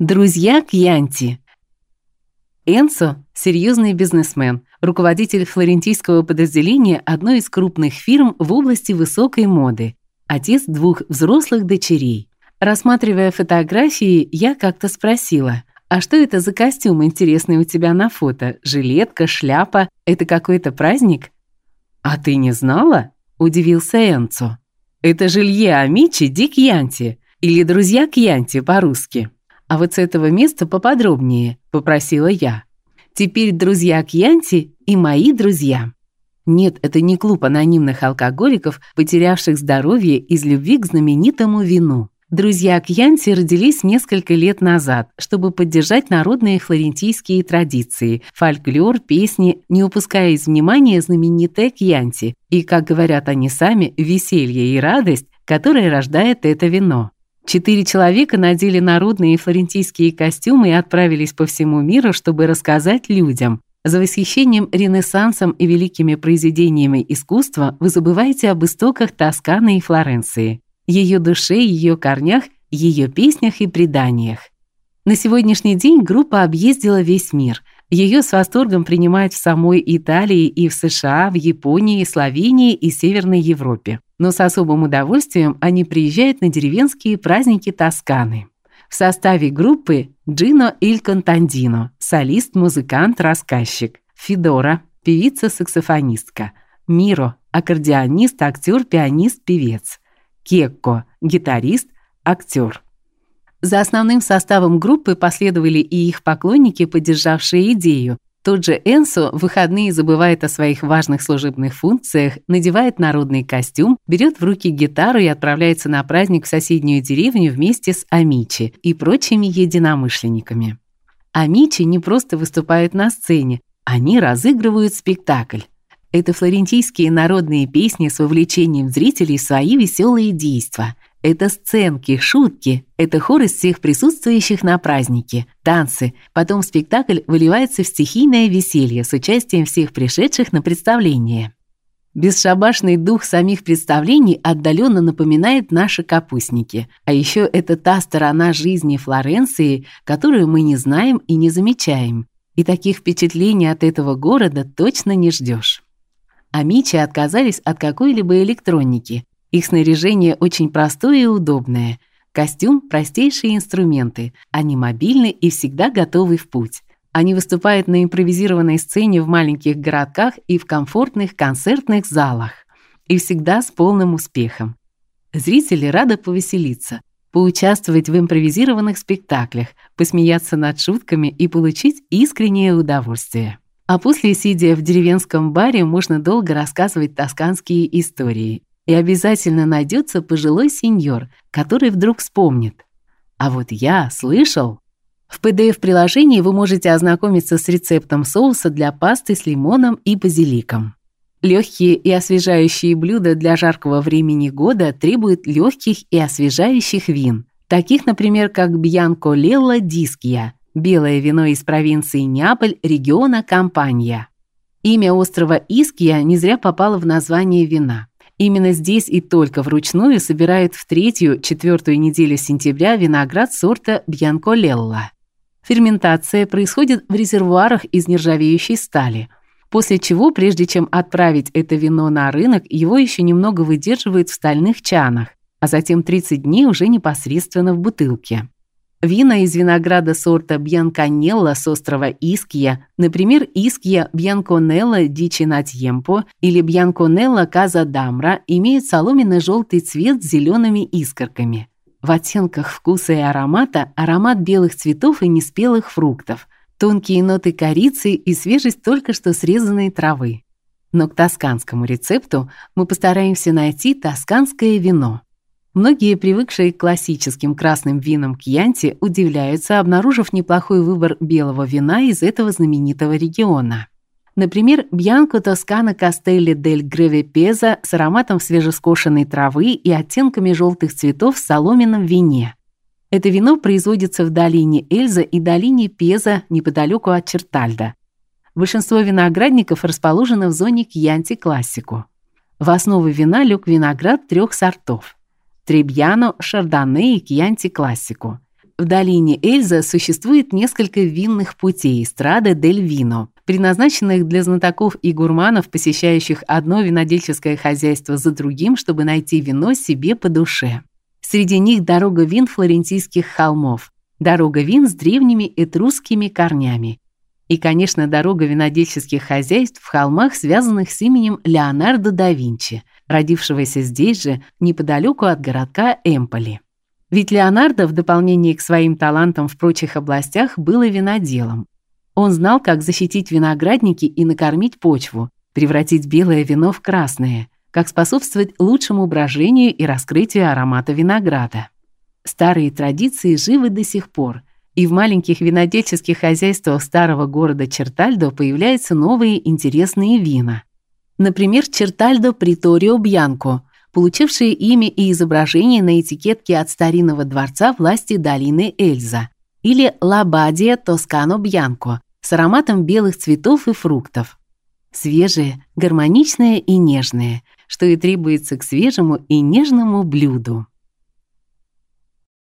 Друзья Кьянти. Энсо – серьезный бизнесмен, руководитель флорентийского подразделения одной из крупных фирм в области высокой моды, отец двух взрослых дочерей. Рассматривая фотографии, я как-то спросила: "А что это за костюм интересный у тебя на фото? Жилетка, шляпа это какой-то праздник?" "А ты не знала?" удивился Энцо. "Это жилье Амичи ди Кьянти или друзья Кьянти по-русски". А вот с этого места поподробнее, попросила я. Теперь друзья Кьянти и мои друзья. Нет, это не клуб анонимных алкоголиков, потерявших здоровье из любви к знаменитому вину. Друзья Кьянти родились несколько лет назад, чтобы поддержать народные флорентийские традиции, фольклор, песни, не упуская из внимания знаменитое Кьянти и, как говорят они сами, веселье и радость, которые рождает это вино. Четыре человека надели народные флорентийские костюмы и отправились по всему миру, чтобы рассказать людям. За восхищением Ренессансом и великими произведениями искусства вы забываете об истоках Тосканы и Флоренции, ее душе, ее корнях, ее песнях и преданиях. На сегодняшний день группа объездила весь мир. Ее с восторгом принимают в самой Италии и в США, в Японии, Словении и Северной Европе но с особым удовольствием они приезжают на деревенские праздники Тосканы. В составе группы Джино Иль Контандино, солист, музыкант, рассказчик, Фидора, певица-саксофонистка, Миро, аккордеонист, актер, пианист, певец, Кекко, гитарист, актер. За основным составом группы последовали и их поклонники, поддержавшие идею, тот же Энсо в выходные забывает о своих важных служебных функциях, надевает народный костюм, берет в руки гитару и отправляется на праздник в соседнюю деревню вместе с Амичи и прочими единомышленниками. Амичи не просто выступают на сцене, они разыгрывают спектакль. Это флорентийские народные песни с вовлечением зрителей в свои веселые действия. Это сценки, шутки, это хор из всех присутствующих на празднике, танцы. Потом спектакль выливается в стихийное веселье с участием всех пришедших на представление. Бесшабашный дух самих представлений отдаленно напоминает наши капустники. А еще это та сторона жизни Флоренции, которую мы не знаем и не замечаем. И таких впечатлений от этого города точно не ждешь. Амичи отказались от какой-либо электроники, их снаряжение очень простое и удобное. Костюм простейшие инструменты. Они мобильны и всегда готовы в путь. Они выступают на импровизированной сцене в маленьких городках и в комфортных концертных залах. И всегда с полным успехом. Зрители рады повеселиться, поучаствовать в импровизированных спектаклях, посмеяться над шутками и получить искреннее удовольствие. А после, сидя в деревенском баре, можно долго рассказывать тосканские истории и обязательно найдется пожилой сеньор, который вдруг вспомнит. А вот я слышал. В PDF-приложении вы можете ознакомиться с рецептом соуса для пасты с лимоном и базиликом. Легкие и освежающие блюда для жаркого времени года требуют легких и освежающих вин, таких, например, как Бьянко Лелла Диския, белое вино из провинции Неаполь, региона Кампания. Имя острова Иския не зря попало в название вина. Именно здесь и только вручную собирают в третью, четвертую неделю сентября виноград сорта Бьянколелла. Ферментация происходит в резервуарах из нержавеющей стали. После чего, прежде чем отправить это вино на рынок, его еще немного выдерживают в стальных чанах, а затем 30 дней уже непосредственно в бутылке. Вина из винограда сорта Бьянканелла с острова Искья, например, Искья Бьянконелла ди Чинатьемпо или Бьянконелла Казадамра, имеют соломенно желтый цвет с зелеными искорками. В оттенках вкуса и аромата аромат белых цветов и неспелых фруктов, тонкие ноты корицы и свежесть только что срезанной травы. Но к тосканскому рецепту мы постараемся найти тосканское вино. Многие, привыкшие к классическим красным винам Кьянти, удивляются, обнаружив неплохой выбор белого вина из этого знаменитого региона. Например, Бьянко Тоскана Кастелли дель Греве Пеза с ароматом свежескошенной травы и оттенками желтых цветов в соломенном вине. Это вино производится в долине Эльза и долине Пеза неподалеку от Чертальда. Большинство виноградников расположено в зоне Кьянти Классику. В основу вина лег виноград трех сортов – Требьяно, Шардоне и Кьянти Классику. В долине Эльза существует несколько винных путей Страда дель Вино, предназначенных для знатоков и гурманов, посещающих одно винодельческое хозяйство за другим, чтобы найти вино себе по душе. Среди них дорога вин флорентийских холмов, дорога вин с древними этрусскими корнями. И, конечно, дорога винодельческих хозяйств в холмах, связанных с именем Леонардо да Винчи, родившегося здесь же, неподалеку от городка Эмполи. Ведь Леонардо в дополнение к своим талантам в прочих областях был и виноделом. Он знал, как защитить виноградники и накормить почву, превратить белое вино в красное, как способствовать лучшему брожению и раскрытию аромата винограда. Старые традиции живы до сих пор, и в маленьких винодельческих хозяйствах старого города Чертальдо появляются новые интересные вина. Например, Чертальдо Приторио Бьянко, получившие имя и изображение на этикетке от старинного дворца власти долины Эльза, или Лабадия Тоскано Бьянко с ароматом белых цветов и фруктов. Свежее, гармоничное и нежное, что и требуется к свежему и нежному блюду.